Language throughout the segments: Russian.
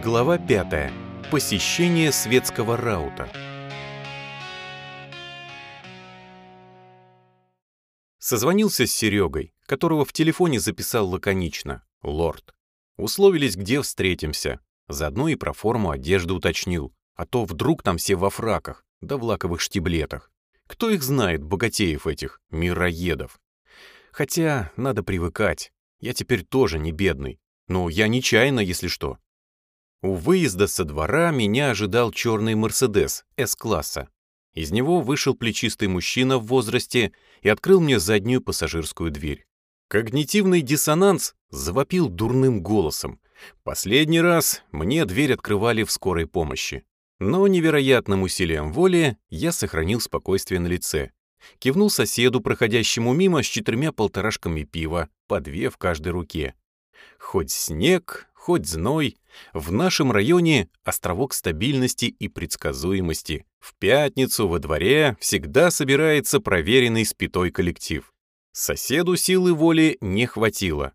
Глава 5. Посещение светского раута. Созвонился с Серегой, которого в телефоне записал лаконично «Лорд». Условились, где встретимся. Заодно и про форму одежды уточнил. А то вдруг там все во фраках, да в лаковых штиблетах. Кто их знает, богатеев этих, мироедов? Хотя надо привыкать. Я теперь тоже не бедный. Но я нечаянно, если что. У выезда со двора меня ожидал черный «Мерседес» С-класса. Из него вышел плечистый мужчина в возрасте и открыл мне заднюю пассажирскую дверь. Когнитивный диссонанс завопил дурным голосом. Последний раз мне дверь открывали в скорой помощи. Но невероятным усилием воли я сохранил спокойствие на лице. Кивнул соседу, проходящему мимо с четырьмя полторашками пива, по две в каждой руке. Хоть снег, хоть зной, в нашем районе островок стабильности и предсказуемости. В пятницу во дворе всегда собирается проверенный спитой коллектив. Соседу силы воли не хватило.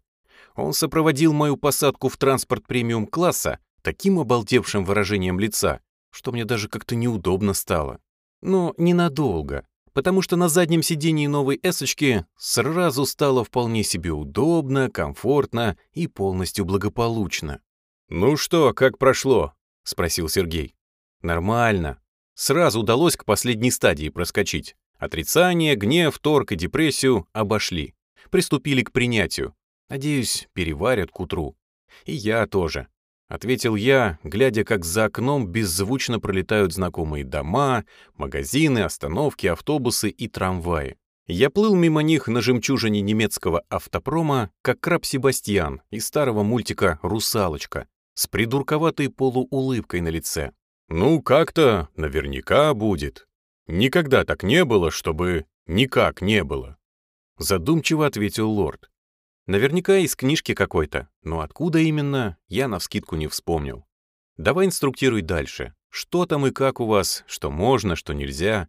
Он сопроводил мою посадку в транспорт премиум-класса таким обалдевшим выражением лица, что мне даже как-то неудобно стало. Но ненадолго потому что на заднем сидении новой эсочки сразу стало вполне себе удобно, комфортно и полностью благополучно. «Ну что, как прошло?» — спросил Сергей. «Нормально. Сразу удалось к последней стадии проскочить. Отрицание, гнев, торг и депрессию обошли. Приступили к принятию. Надеюсь, переварят к утру. И я тоже. — ответил я, глядя, как за окном беззвучно пролетают знакомые дома, магазины, остановки, автобусы и трамваи. Я плыл мимо них на жемчужине немецкого автопрома, как краб Себастьян из старого мультика «Русалочка», с придурковатой полуулыбкой на лице. «Ну, как-то наверняка будет. Никогда так не было, чтобы никак не было», — задумчиво ответил лорд. Наверняка из книжки какой-то, но откуда именно, я навскидку не вспомнил. Давай инструктируй дальше. Что там и как у вас, что можно, что нельзя.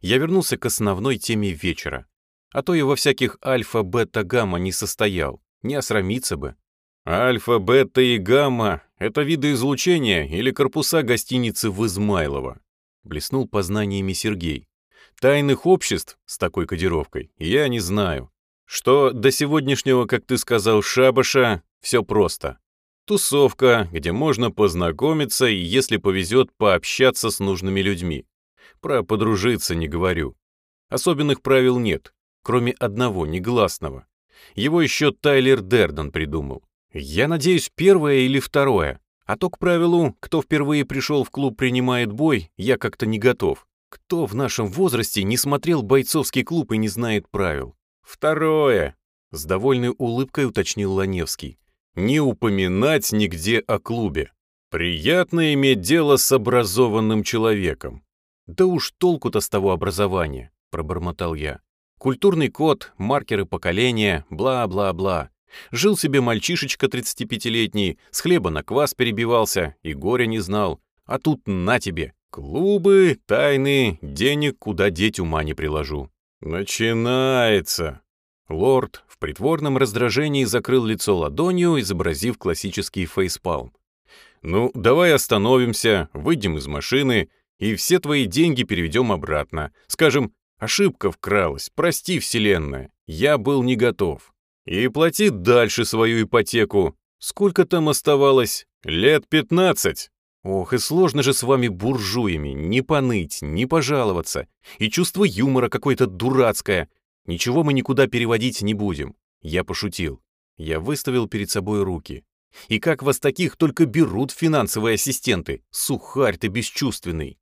Я вернулся к основной теме вечера. А то я во всяких альфа, бета, гамма не состоял. Не осрамиться бы. Альфа, бета и гамма — это виды излучения или корпуса гостиницы в Измайлово. Блеснул познаниями Сергей. Тайных обществ с такой кодировкой я не знаю. Что до сегодняшнего, как ты сказал, шабаша, все просто. Тусовка, где можно познакомиться и, если повезет, пообщаться с нужными людьми. Про подружиться не говорю. Особенных правил нет, кроме одного, негласного. Его еще Тайлер Дерден придумал. Я надеюсь, первое или второе. А то, к правилу, кто впервые пришел в клуб принимает бой, я как-то не готов. Кто в нашем возрасте не смотрел бойцовский клуб и не знает правил? «Второе», — с довольной улыбкой уточнил Ланевский, «не упоминать нигде о клубе. Приятно иметь дело с образованным человеком». «Да уж толку-то с того образования», — пробормотал я. «Культурный код, маркеры поколения, бла-бла-бла. Жил себе мальчишечка 35-летний, с хлеба на квас перебивался и горя не знал. А тут на тебе, клубы, тайны, денег куда деть ума не приложу. «Начинается!» Лорд в притворном раздражении закрыл лицо ладонью, изобразив классический фейспалм. «Ну, давай остановимся, выйдем из машины и все твои деньги переведем обратно. Скажем, ошибка вкралась, прости, Вселенная, я был не готов. И плати дальше свою ипотеку. Сколько там оставалось? Лет пятнадцать?» Ох, и сложно же с вами буржуями, не поныть, не пожаловаться. И чувство юмора какое-то дурацкое. Ничего мы никуда переводить не будем. Я пошутил. Я выставил перед собой руки. И как вас таких только берут финансовые ассистенты? Сухарь ты бесчувственный.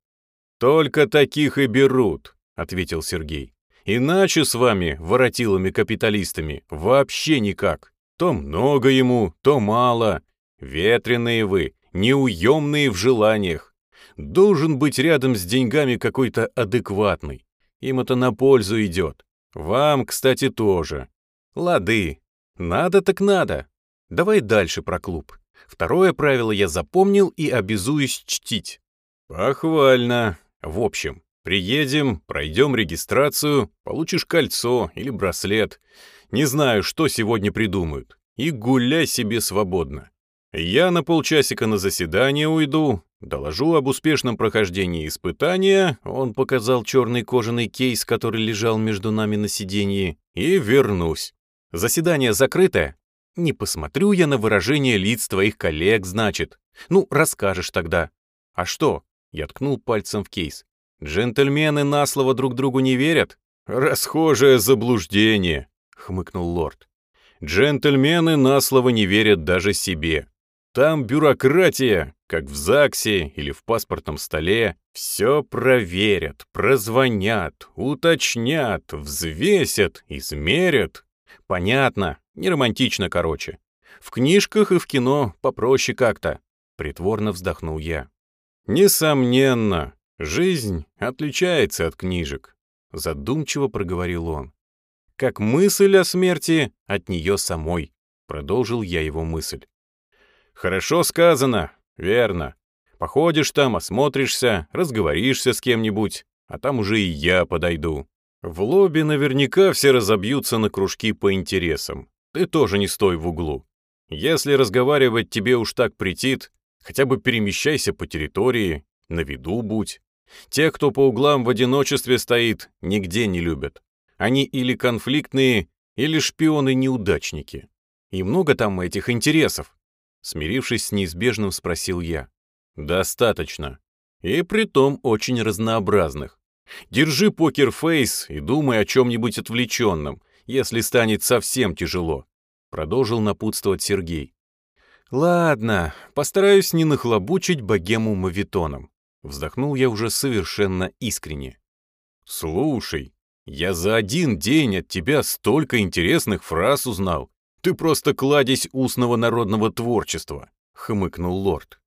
Только таких и берут, ответил Сергей. Иначе с вами, воротилами-капиталистами, вообще никак. То много ему, то мало. Ветреные вы, неуемные в желаниях. Должен быть рядом с деньгами какой-то адекватный. Им это на пользу идет. Вам, кстати, тоже. Лады. Надо так надо. Давай дальше про клуб. Второе правило я запомнил и обязуюсь чтить. Похвально. В общем, приедем, пройдем регистрацию, получишь кольцо или браслет. Не знаю, что сегодня придумают. И гуляй себе свободно. Я на полчасика на заседание уйду, доложу об успешном прохождении испытания, он показал черный кожаный кейс, который лежал между нами на сиденье, и вернусь. Заседание закрытое? Не посмотрю я на выражение лиц твоих коллег, значит. Ну, расскажешь тогда. А что? Я ткнул пальцем в кейс. Джентльмены на слово друг другу не верят? Расхожее заблуждение, хмыкнул лорд. Джентльмены на слово не верят даже себе. Там бюрократия, как в ЗАГСе или в паспортном столе. Все проверят, прозвонят, уточнят, взвесят, измерят. Понятно, не романтично, короче. В книжках и в кино попроще как-то. Притворно вздохнул я. Несомненно, жизнь отличается от книжек. Задумчиво проговорил он. Как мысль о смерти от нее самой. Продолжил я его мысль. Хорошо сказано, верно. Походишь там, осмотришься, разговоришься с кем-нибудь, а там уже и я подойду. В лобби наверняка все разобьются на кружки по интересам. Ты тоже не стой в углу. Если разговаривать тебе уж так претит, хотя бы перемещайся по территории, на виду будь. Те, кто по углам в одиночестве стоит, нигде не любят. Они или конфликтные, или шпионы-неудачники. И много там этих интересов. Смирившись с неизбежным, спросил я. «Достаточно. И притом очень разнообразных. Держи покерфейс и думай о чем-нибудь отвлеченном, если станет совсем тяжело», — продолжил напутствовать Сергей. «Ладно, постараюсь не нахлобучить богему мавитоном», — вздохнул я уже совершенно искренне. «Слушай, я за один день от тебя столько интересных фраз узнал. «Ты просто кладезь устного народного творчества», — хмыкнул лорд.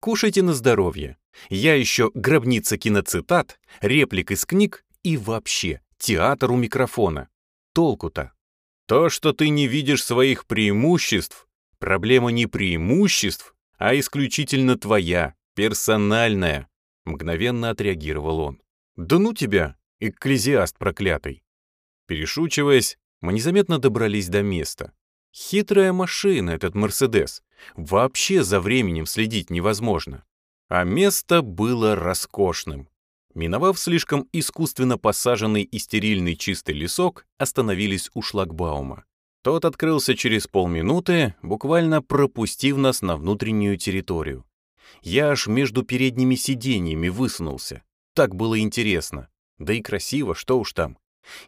«Кушайте на здоровье. Я еще гробница киноцитат, реплик из книг и вообще театр у микрофона. Толку-то? То, что ты не видишь своих преимуществ, проблема не преимуществ, а исключительно твоя, персональная», — мгновенно отреагировал он. «Да ну тебя, экклезиаст проклятый!» Перешучиваясь, мы незаметно добрались до места. Хитрая машина этот «Мерседес». Вообще за временем следить невозможно. А место было роскошным. Миновав слишком искусственно посаженный и стерильный чистый лесок, остановились у шлагбаума. Тот открылся через полминуты, буквально пропустив нас на внутреннюю территорию. Я аж между передними сиденьями высунулся. Так было интересно. Да и красиво, что уж там.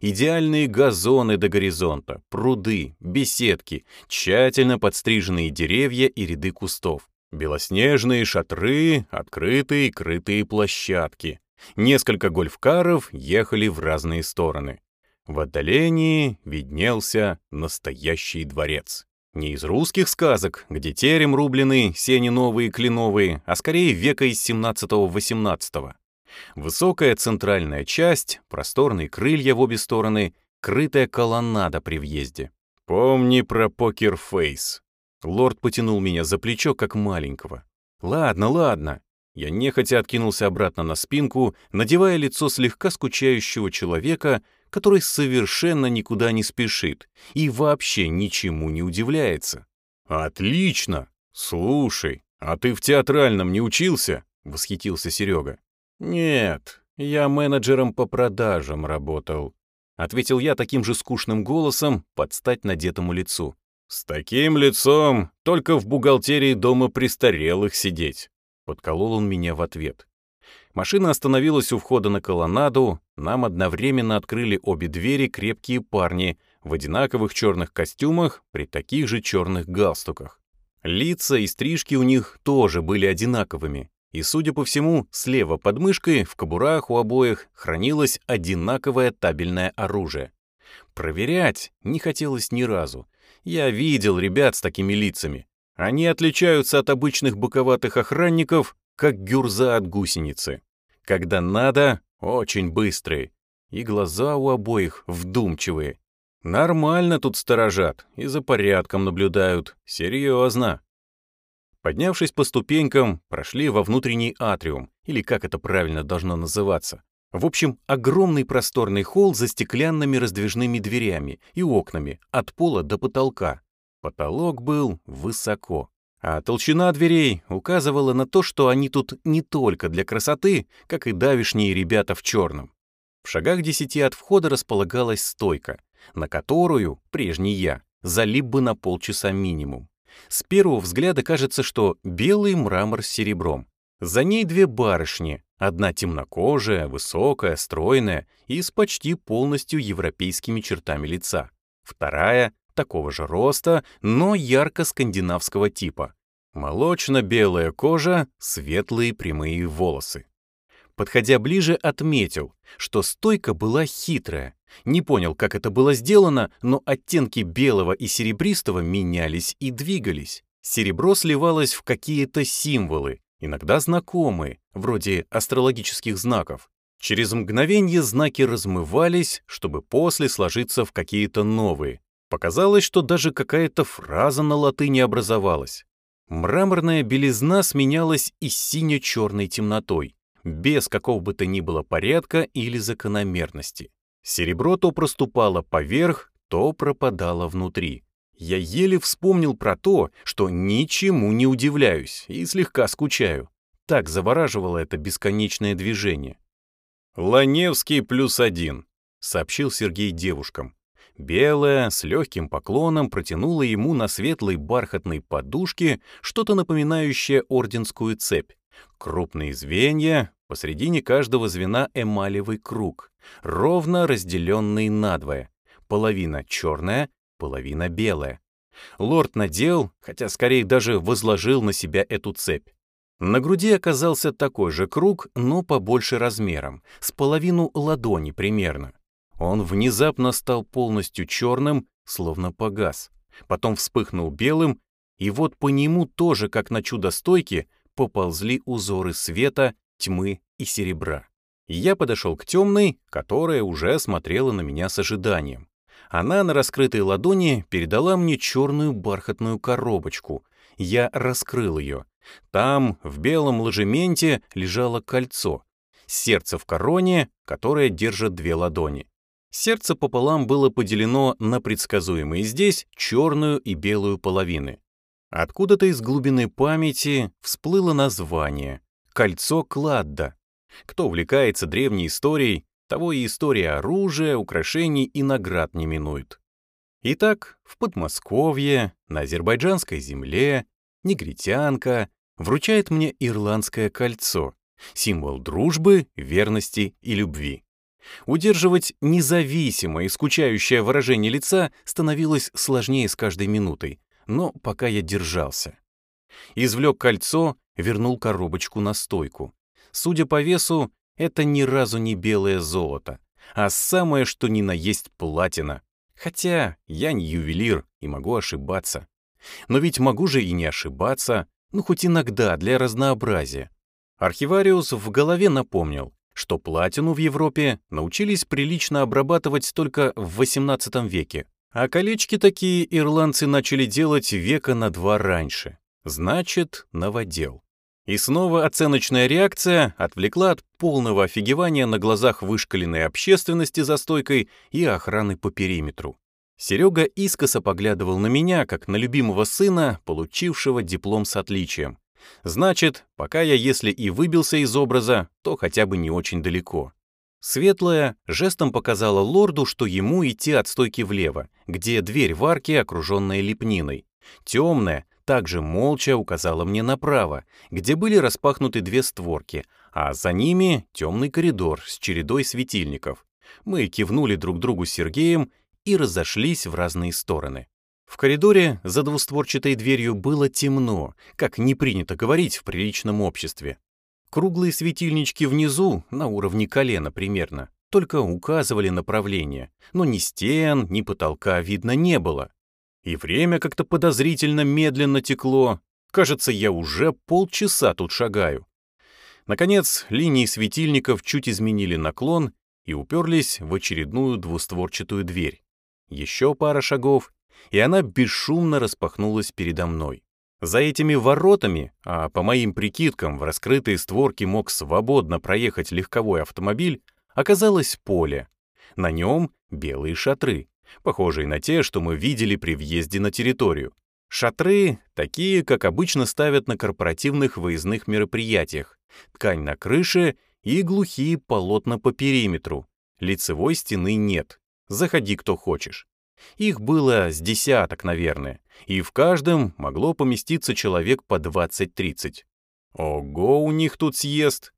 Идеальные газоны до горизонта, пруды, беседки, тщательно подстриженные деревья и ряды кустов, белоснежные шатры, открытые и крытые площадки. Несколько гольфкаров ехали в разные стороны. В отдалении виднелся настоящий дворец. Не из русских сказок, где терем рубленый, сени новые, кленовые, а скорее века из 17-18. Высокая центральная часть, просторные крылья в обе стороны, крытая колоннада при въезде. «Помни про покерфейс». Лорд потянул меня за плечо, как маленького. «Ладно, ладно». Я нехотя откинулся обратно на спинку, надевая лицо слегка скучающего человека, который совершенно никуда не спешит и вообще ничему не удивляется. «Отлично! Слушай, а ты в театральном не учился?» — восхитился Серега. «Нет, я менеджером по продажам работал», — ответил я таким же скучным голосом под стать надетому лицу. «С таким лицом только в бухгалтерии дома престарелых сидеть», — подколол он меня в ответ. Машина остановилась у входа на колоннаду, нам одновременно открыли обе двери крепкие парни в одинаковых черных костюмах при таких же черных галстуках. Лица и стрижки у них тоже были одинаковыми, и, судя по всему, слева под мышкой, в кобурах у обоих, хранилось одинаковое табельное оружие. Проверять не хотелось ни разу. Я видел ребят с такими лицами. Они отличаются от обычных боковатых охранников, как гюрза от гусеницы. Когда надо, очень быстрые. И глаза у обоих вдумчивые. Нормально тут сторожат и за порядком наблюдают. Серьезно. Поднявшись по ступенькам, прошли во внутренний атриум, или как это правильно должно называться. В общем, огромный просторный холл за стеклянными раздвижными дверями и окнами от пола до потолка. Потолок был высоко. А толщина дверей указывала на то, что они тут не только для красоты, как и давишние ребята в черном. В шагах десяти от входа располагалась стойка, на которую, прежний я, залип бы на полчаса минимум. С первого взгляда кажется, что белый мрамор с серебром. За ней две барышни, одна темнокожая, высокая, стройная и с почти полностью европейскими чертами лица. Вторая такого же роста, но ярко-скандинавского типа. Молочно-белая кожа, светлые прямые волосы. Подходя ближе, отметил, что стойка была хитрая. Не понял, как это было сделано, но оттенки белого и серебристого менялись и двигались. Серебро сливалось в какие-то символы, иногда знакомые, вроде астрологических знаков. Через мгновение знаки размывались, чтобы после сложиться в какие-то новые. Показалось, что даже какая-то фраза на латыни образовалась. Мраморная белизна сменялась и сине-черной темнотой, без какого бы то ни было порядка или закономерности. Серебро то проступало поверх, то пропадало внутри. Я еле вспомнил про то, что ничему не удивляюсь и слегка скучаю. Так завораживало это бесконечное движение. «Ланевский плюс один», — сообщил Сергей девушкам. Белая, с легким поклоном, протянула ему на светлой бархатной подушке что-то напоминающее орденскую цепь. Крупные звенья, посредине каждого звена эмалевый круг, ровно разделенный надвое. Половина черная, половина белая. Лорд надел, хотя скорее даже возложил на себя эту цепь. На груди оказался такой же круг, но побольше размером, с половину ладони примерно. Он внезапно стал полностью черным, словно погас. Потом вспыхнул белым, и вот по нему тоже, как на чудо-стойке, поползли узоры света, тьмы и серебра. Я подошел к темной, которая уже смотрела на меня с ожиданием. Она на раскрытой ладони передала мне черную бархатную коробочку. Я раскрыл ее. Там, в белом ложементе, лежало кольцо. Сердце в короне, которое держит две ладони. Сердце пополам было поделено на предсказуемые здесь черную и белую половины. Откуда-то из глубины памяти всплыло название «Кольцо Кладда». Кто увлекается древней историей, того и история оружия, украшений и наград не минует. Итак, в Подмосковье, на азербайджанской земле, негритянка вручает мне ирландское кольцо, символ дружбы, верности и любви. Удерживать независимое и скучающее выражение лица становилось сложнее с каждой минутой, но пока я держался. Извлек кольцо, вернул коробочку на стойку. Судя по весу, это ни разу не белое золото, а самое что ни на есть платина. Хотя я не ювелир и могу ошибаться. Но ведь могу же и не ошибаться, ну хоть иногда для разнообразия. Архивариус в голове напомнил, что платину в Европе научились прилично обрабатывать только в XVIII веке, а колечки такие ирландцы начали делать века на два раньше. Значит, новодел. И снова оценочная реакция отвлекла от полного офигевания на глазах вышкаленной общественности за стойкой и охраны по периметру. Серега искоса поглядывал на меня, как на любимого сына, получившего диплом с отличием. Значит, пока я, если и выбился из образа, то хотя бы не очень далеко. Светлая жестом показала лорду, что ему идти от стойки влево, где дверь в арке, окруженная лепниной. Темная также молча указала мне направо, где были распахнуты две створки, а за ними темный коридор с чередой светильников. Мы кивнули друг другу с Сергеем и разошлись в разные стороны. В коридоре за двустворчатой дверью было темно, как не принято говорить в приличном обществе. Круглые светильнички внизу, на уровне колена примерно, только указывали направление, но ни стен, ни потолка видно не было. И время как-то подозрительно медленно текло. Кажется, я уже полчаса тут шагаю. Наконец, линии светильников чуть изменили наклон и уперлись в очередную двустворчатую дверь. Еще пара шагов, и она бесшумно распахнулась передо мной. За этими воротами, а по моим прикидкам в раскрытые створки мог свободно проехать легковой автомобиль, оказалось поле. На нем белые шатры, похожие на те, что мы видели при въезде на территорию. Шатры такие, как обычно ставят на корпоративных выездных мероприятиях. Ткань на крыше и глухие полотна по периметру. Лицевой стены нет. Заходи, кто хочешь. Их было с десяток, наверное, и в каждом могло поместиться человек по 20-30. Ого, у них тут съезд!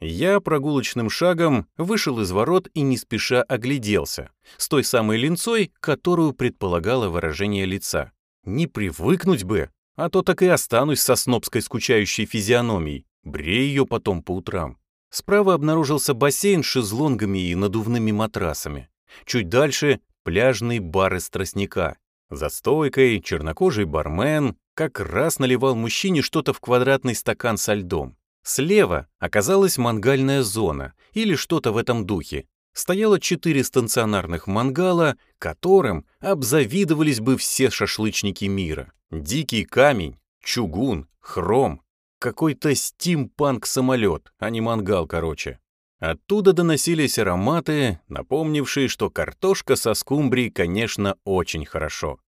Я прогулочным шагом вышел из ворот и не спеша огляделся, с той самой линцой, которую предполагало выражение лица. Не привыкнуть бы, а то так и останусь со снобской скучающей физиономией, брей ее потом по утрам. Справа обнаружился бассейн с шезлонгами и надувными матрасами. Чуть дальше — пляжный бар из тростника. За стойкой чернокожий бармен как раз наливал мужчине что-то в квадратный стакан со льдом. Слева оказалась мангальная зона или что-то в этом духе. Стояло четыре станционарных мангала, которым обзавидовались бы все шашлычники мира. Дикий камень, чугун, хром, какой-то стимпанк-самолет, а не мангал, короче. Оттуда доносились ароматы, напомнившие, что картошка со скумбрией, конечно, очень хорошо.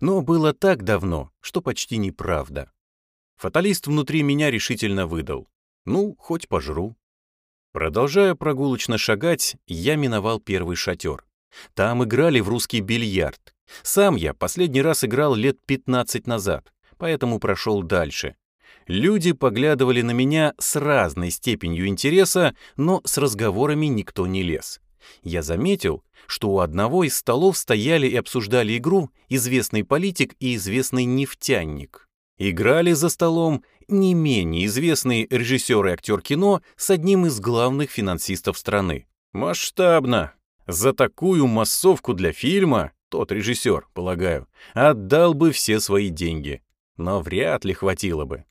Но было так давно, что почти неправда. Фаталист внутри меня решительно выдал. Ну, хоть пожру. Продолжая прогулочно шагать, я миновал первый шатер. Там играли в русский бильярд. Сам я последний раз играл лет 15 назад, поэтому прошел дальше. Люди поглядывали на меня с разной степенью интереса, но с разговорами никто не лез. Я заметил, что у одного из столов стояли и обсуждали игру известный политик и известный нефтяник. Играли за столом не менее известный режиссер и актер кино с одним из главных финансистов страны. Масштабно. За такую массовку для фильма тот режиссер, полагаю, отдал бы все свои деньги. Но вряд ли хватило бы.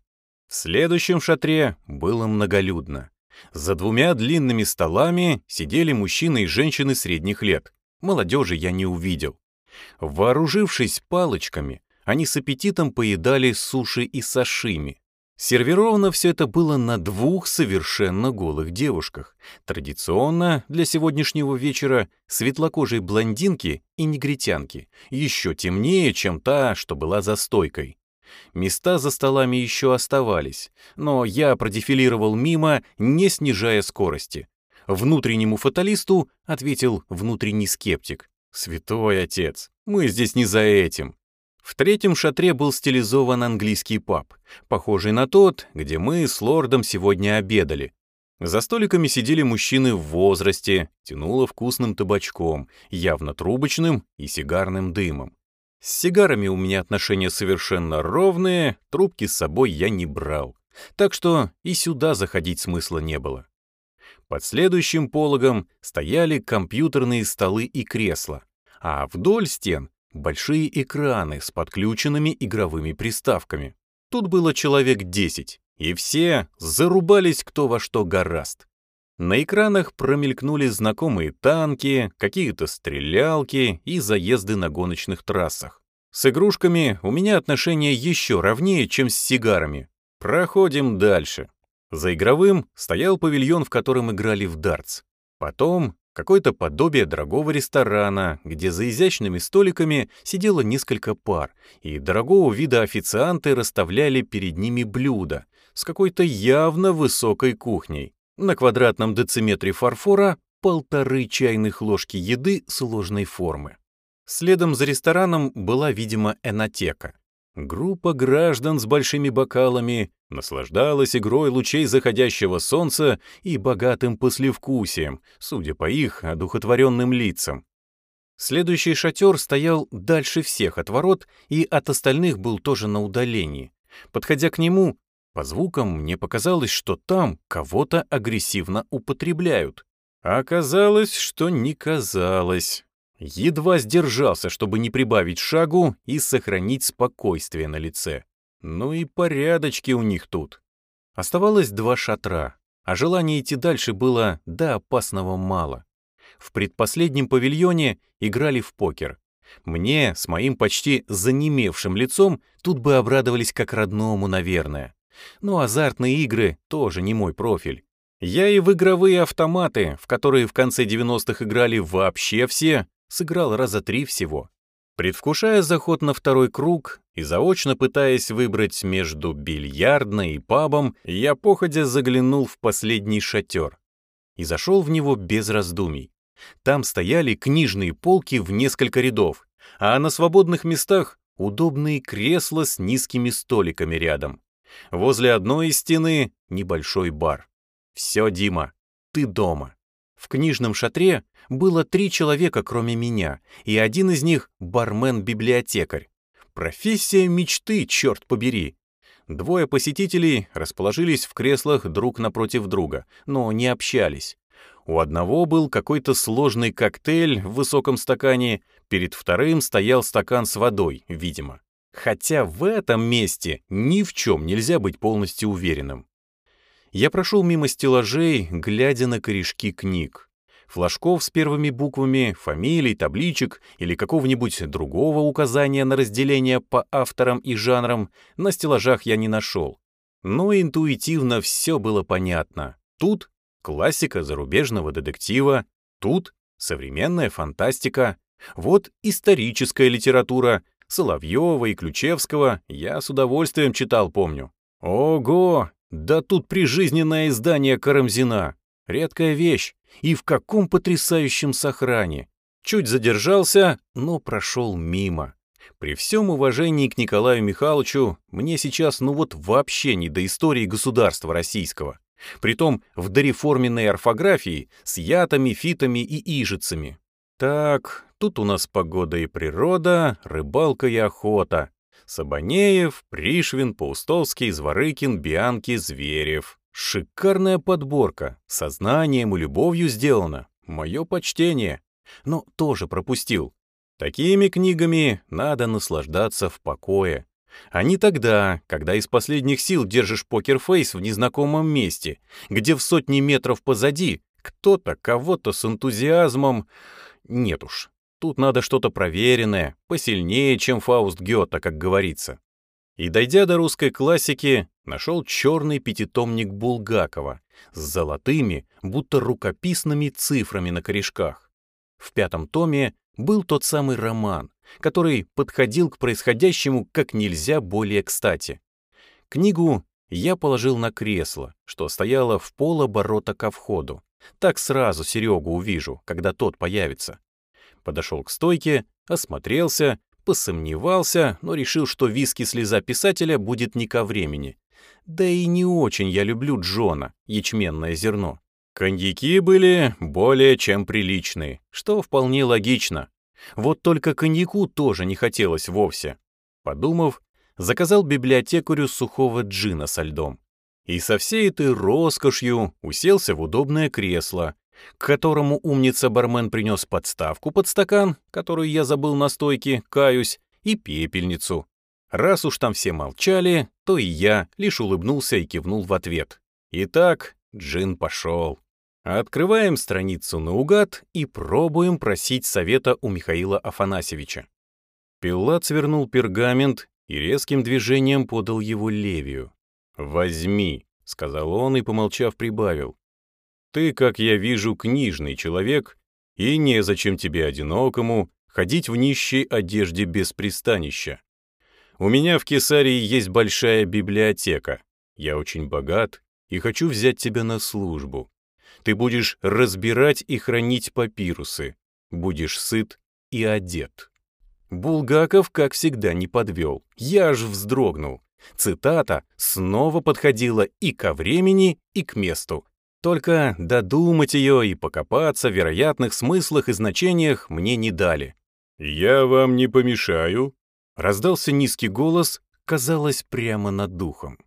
В следующем шатре было многолюдно. За двумя длинными столами сидели мужчины и женщины средних лет. Молодежи я не увидел. Вооружившись палочками, они с аппетитом поедали суши и сашими. Сервировано все это было на двух совершенно голых девушках. Традиционно для сегодняшнего вечера светлокожей блондинки и негритянки, еще темнее, чем та, что была за стойкой. Места за столами еще оставались, но я продефилировал мимо, не снижая скорости. Внутреннему фаталисту ответил внутренний скептик. «Святой отец, мы здесь не за этим. В третьем шатре был стилизован английский паб, похожий на тот, где мы с лордом сегодня обедали. За столиками сидели мужчины в возрасте, тянуло вкусным табачком, явно трубочным и сигарным дымом. С сигарами у меня отношения совершенно ровные, трубки с собой я не брал, так что и сюда заходить смысла не было. Под следующим пологом стояли компьютерные столы и кресла, а вдоль стен большие экраны с подключенными игровыми приставками. Тут было человек 10, и все зарубались кто во что гораст. На экранах промелькнули знакомые танки, какие-то стрелялки и заезды на гоночных трассах. С игрушками у меня отношения еще ровнее, чем с сигарами. Проходим дальше. За игровым стоял павильон, в котором играли в дартс. Потом какое-то подобие дорогого ресторана, где за изящными столиками сидело несколько пар, и дорогого вида официанты расставляли перед ними блюда с какой-то явно высокой кухней. На квадратном дециметре фарфора полторы чайных ложки еды сложной формы. Следом за рестораном была, видимо, энотека. Группа граждан с большими бокалами наслаждалась игрой лучей заходящего солнца и богатым послевкусием, судя по их одухотворенным лицам. Следующий шатер стоял дальше всех от ворот и от остальных был тоже на удалении. Подходя к нему, по звукам мне показалось, что там кого-то агрессивно употребляют. А оказалось, что не казалось. Едва сдержался, чтобы не прибавить шагу и сохранить спокойствие на лице. Ну и порядочки у них тут. Оставалось два шатра, а желание идти дальше было до опасного мало. В предпоследнем павильоне играли в покер. Мне, с моим почти занемевшим лицом, тут бы обрадовались как родному, наверное. Но азартные игры тоже не мой профиль. Я и в игровые автоматы, в которые в конце 90-х играли вообще все, сыграл раза три всего. Предвкушая заход на второй круг и заочно пытаясь выбрать между бильярдной и пабом, я походя заглянул в последний шатер и зашел в него без раздумий. Там стояли книжные полки в несколько рядов, а на свободных местах удобные кресла с низкими столиками рядом. Возле одной из стены небольшой бар. Все, Дима, ты дома. В книжном шатре было три человека, кроме меня, и один из них — бармен-библиотекарь. Профессия мечты, черт побери. Двое посетителей расположились в креслах друг напротив друга, но не общались. У одного был какой-то сложный коктейль в высоком стакане, перед вторым стоял стакан с водой, видимо. Хотя в этом месте ни в чем нельзя быть полностью уверенным. Я прошел мимо стеллажей, глядя на корешки книг. Флажков с первыми буквами, фамилий, табличек или какого-нибудь другого указания на разделение по авторам и жанрам на стеллажах я не нашел. Но интуитивно все было понятно. Тут классика зарубежного детектива, тут современная фантастика, вот историческая литература, Соловьева и Ключевского я с удовольствием читал, помню. Ого, да тут прижизненное издание Карамзина. Редкая вещь. И в каком потрясающем сохране. Чуть задержался, но прошел мимо. При всем уважении к Николаю Михайловичу, мне сейчас ну вот вообще не до истории государства российского. Притом в дореформенной орфографии с ятами, фитами и ижицами. Так, тут у нас погода и природа, рыбалка и охота. Сабанеев, Пришвин, Паустовский, Зворыкин, Бианки, Зверев. Шикарная подборка, сознанием и любовью сделана. Мое почтение. Но тоже пропустил. Такими книгами надо наслаждаться в покое. А не тогда, когда из последних сил держишь покерфейс в незнакомом месте, где в сотни метров позади кто-то кого-то с энтузиазмом... Нет уж, тут надо что-то проверенное, посильнее, чем Фауст Гёта, как говорится. И дойдя до русской классики, нашел черный пятитомник Булгакова с золотыми, будто рукописными цифрами на корешках. В пятом томе был тот самый роман, который подходил к происходящему как нельзя более кстати. Книгу я положил на кресло, что стояло в полоборота ко входу. Так сразу Серегу увижу, когда тот появится. Подошел к стойке, осмотрелся, посомневался, но решил, что виски слеза писателя будет не ко времени. Да и не очень я люблю Джона, ячменное зерно. Коньяки были более чем приличные, что вполне логично. Вот только коньяку тоже не хотелось вовсе. Подумав, заказал библиотекарю сухого джина со льдом. И со всей этой роскошью уселся в удобное кресло, к которому умница-бармен принес подставку под стакан, которую я забыл на стойке, каюсь, и пепельницу. Раз уж там все молчали, то и я лишь улыбнулся и кивнул в ответ. Итак, джин пошел. Открываем страницу наугад и пробуем просить совета у Михаила Афанасьевича. Пилат свернул пергамент и резким движением подал его Левию. «Возьми», — сказал он и, помолчав, прибавил. «Ты, как я вижу, книжный человек, и незачем тебе одинокому ходить в нищей одежде без пристанища. У меня в Кесарии есть большая библиотека. Я очень богат и хочу взять тебя на службу. Ты будешь разбирать и хранить папирусы, будешь сыт и одет. Булгаков, как всегда, не подвел. Я аж вздрогнул. Цитата снова подходила и ко времени, и к месту. Только додумать ее и покопаться в вероятных смыслах и значениях мне не дали. «Я вам не помешаю», — раздался низкий голос, казалось, прямо над духом.